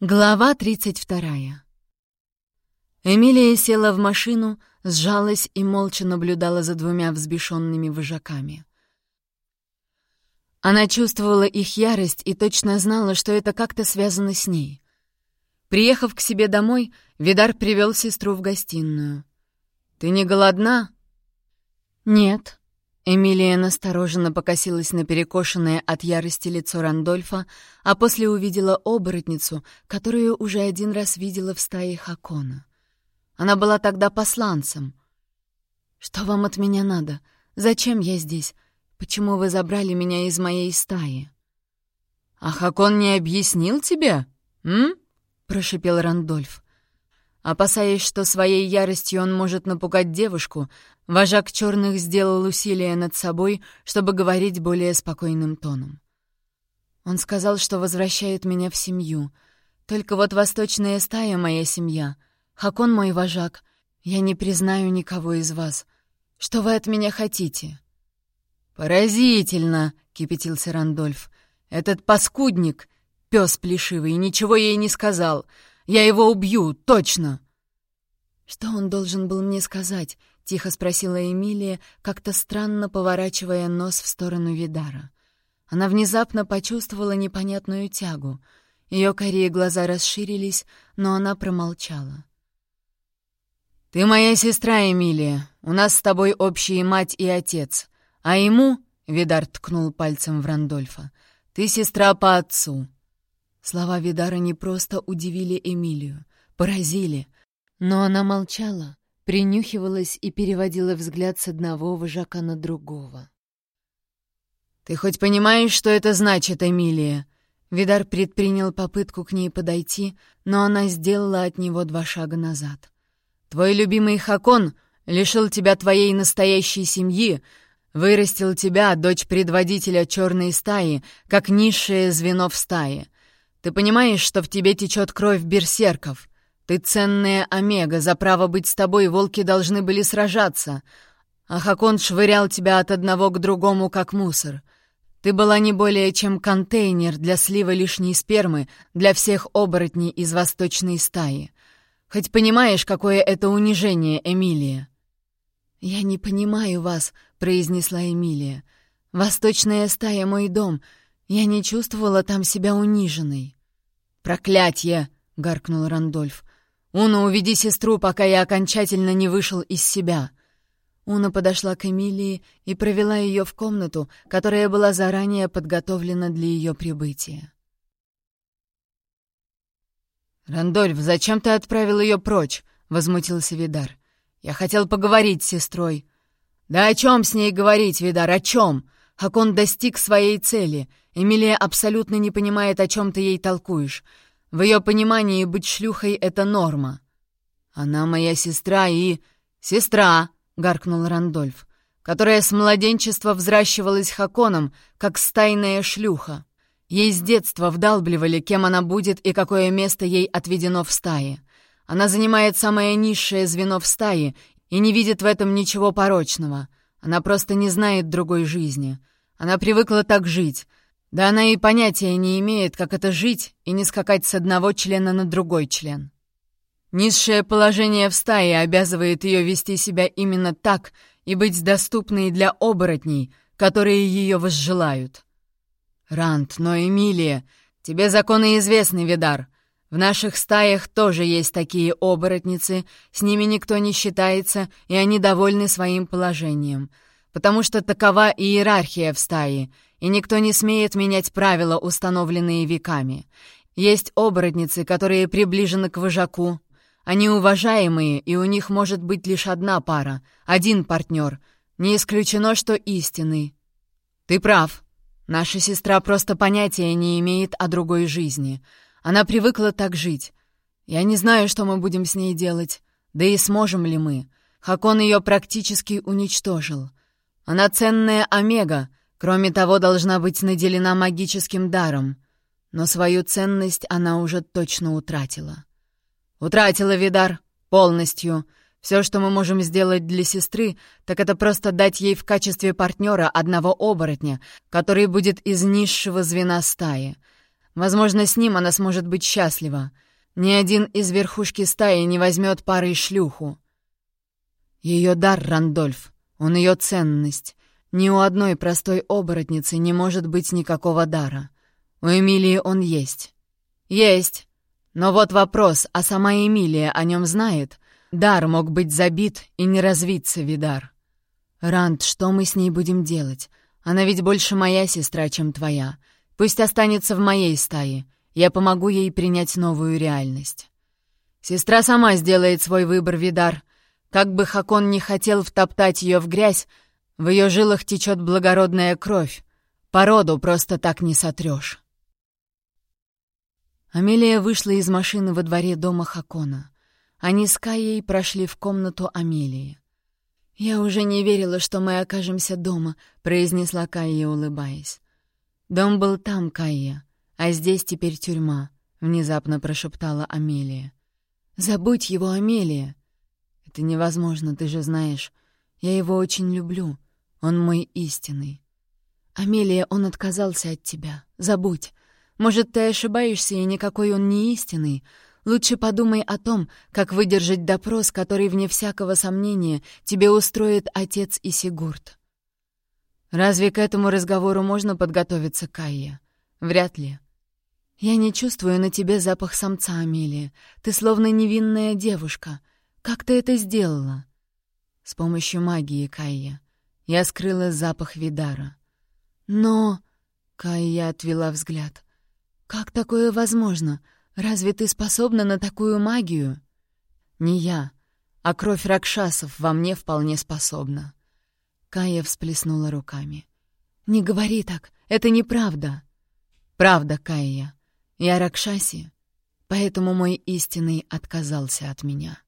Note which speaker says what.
Speaker 1: Глава 32. Эмилия села в машину, сжалась и молча наблюдала за двумя взбешенными вожаками. Она чувствовала их ярость и точно знала, что это как-то связано с ней. Приехав к себе домой, Видар привел сестру в гостиную. «Ты не голодна?» «Нет», Эмилия настороженно покосилась на перекошенное от ярости лицо Рандольфа, а после увидела оборотницу, которую уже один раз видела в стае Хакона. Она была тогда посланцем. «Что вам от меня надо? Зачем я здесь? Почему вы забрали меня из моей стаи?» «А Хакон не объяснил тебе, м?» — прошипел Рандольф. Опасаясь, что своей яростью он может напугать девушку, вожак черных сделал усилие над собой, чтобы говорить более спокойным тоном. Он сказал, что возвращает меня в семью. Только вот восточная стая — моя семья. Хакон — мой вожак. Я не признаю никого из вас. Что вы от меня хотите?» «Поразительно!» — кипятился Рандольф. «Этот паскудник, пес плешивый, ничего ей не сказал. Я его убью, точно!» «Что он должен был мне сказать?» — тихо спросила Эмилия, как-то странно поворачивая нос в сторону Видара. Она внезапно почувствовала непонятную тягу. Ее корее глаза расширились, но она промолчала. «Ты моя сестра, Эмилия. У нас с тобой общие мать и отец. А ему...» — Видар ткнул пальцем в Рандольфа. «Ты сестра по отцу. Слова Видара не просто удивили Эмилию, поразили. Но она молчала, принюхивалась и переводила взгляд с одного вожака на другого. «Ты хоть понимаешь, что это значит, Эмилия?» Видар предпринял попытку к ней подойти, но она сделала от него два шага назад. «Твой любимый Хакон лишил тебя твоей настоящей семьи, вырастил тебя, дочь предводителя черной стаи, как низшее звено в стае. Ты понимаешь, что в тебе течет кровь берсерков? Ты ценная Омега, за право быть с тобой волки должны были сражаться. А Хакон швырял тебя от одного к другому, как мусор. Ты была не более чем контейнер для слива лишней спермы для всех оборотней из восточной стаи. Хоть понимаешь, какое это унижение, Эмилия?» «Я не понимаю вас», — произнесла Эмилия. «Восточная стая — мой дом. Я не чувствовала там себя униженной». «Проклятье!» — гаркнул Рандольф. «Уна, уведи сестру, пока я окончательно не вышел из себя». Уна подошла к Эмилии и провела ее в комнату, которая была заранее подготовлена для ее прибытия. «Рандольф, зачем ты отправил ее прочь?» — возмутился Видар. «Я хотел поговорить с сестрой». «Да о чем с ней говорить, Видар, о чем? Хакон достиг своей цели. Эмилия абсолютно не понимает, о чем ты ей толкуешь. В ее понимании быть шлюхой — это норма. Она моя сестра и... Сестра, — гаркнул Рандольф, которая с младенчества взращивалась Хаконом, как стайная шлюха. Ей с детства вдалбливали, кем она будет и какое место ей отведено в стае. Она занимает самое низшее звено в стае и не видит в этом ничего порочного. Она просто не знает другой жизни. Она привыкла так жить. Да она и понятия не имеет, как это жить и не скакать с одного члена на другой член. Низшее положение в стае обязывает ее вести себя именно так и быть доступной для оборотней, которые ее возжелают. Рант, но Эмилия, тебе законы известны, Видар. В наших стаях тоже есть такие оборотницы, с ними никто не считается, и они довольны своим положением — потому что такова иерархия в стае, и никто не смеет менять правила, установленные веками. Есть оборотницы, которые приближены к вожаку. Они уважаемые, и у них может быть лишь одна пара, один партнер. Не исключено, что истинный. Ты прав. Наша сестра просто понятия не имеет о другой жизни. Она привыкла так жить. Я не знаю, что мы будем с ней делать. Да и сможем ли мы. Хакон ее практически уничтожил. Она ценная омега, кроме того, должна быть наделена магическим даром. Но свою ценность она уже точно утратила. Утратила, Видар, полностью. Все, что мы можем сделать для сестры, так это просто дать ей в качестве партнера одного оборотня, который будет из низшего звена стаи. Возможно, с ним она сможет быть счастлива. Ни один из верхушки стаи не возьмет парой шлюху. Ее дар, Рандольф, он ее ценность. Ни у одной простой оборотницы не может быть никакого дара. У Эмилии он есть. Есть. Но вот вопрос, а сама Эмилия о нем знает? Дар мог быть забит и не развиться, Видар. Ранд, что мы с ней будем делать? Она ведь больше моя сестра, чем твоя. Пусть останется в моей стае. Я помогу ей принять новую реальность. Сестра сама сделает свой выбор, Видар. Как бы Хакон не хотел втоптать ее в грязь, в ее жилах течет благородная кровь. Породу просто так не сотрешь. Амелия вышла из машины во дворе дома Хакона. Они с Каей прошли в комнату Амелии. «Я уже не верила, что мы окажемся дома», — произнесла Кайя, улыбаясь. «Дом был там, Кайя, а здесь теперь тюрьма», — внезапно прошептала Амелия. «Забудь его, Амелия!» «Это невозможно, ты же знаешь. Я его очень люблю. Он мой истинный». «Амелия, он отказался от тебя. Забудь. Может, ты ошибаешься, и никакой он не истинный. Лучше подумай о том, как выдержать допрос, который, вне всякого сомнения, тебе устроит отец и Сигурд». Разве к этому разговору можно подготовиться, Кайя? Вряд ли. Я не чувствую на тебе запах самца, Амелия. Ты словно невинная девушка. Как ты это сделала? С помощью магии, Кайя. Я скрыла запах Видара. Но... Кайя отвела взгляд. «Как такое возможно? Разве ты способна на такую магию?» «Не я, а кровь ракшасов во мне вполне способна». Кая всплеснула руками. «Не говори так, это неправда». «Правда, Кая. Я Ракшаси, поэтому мой истинный отказался от меня».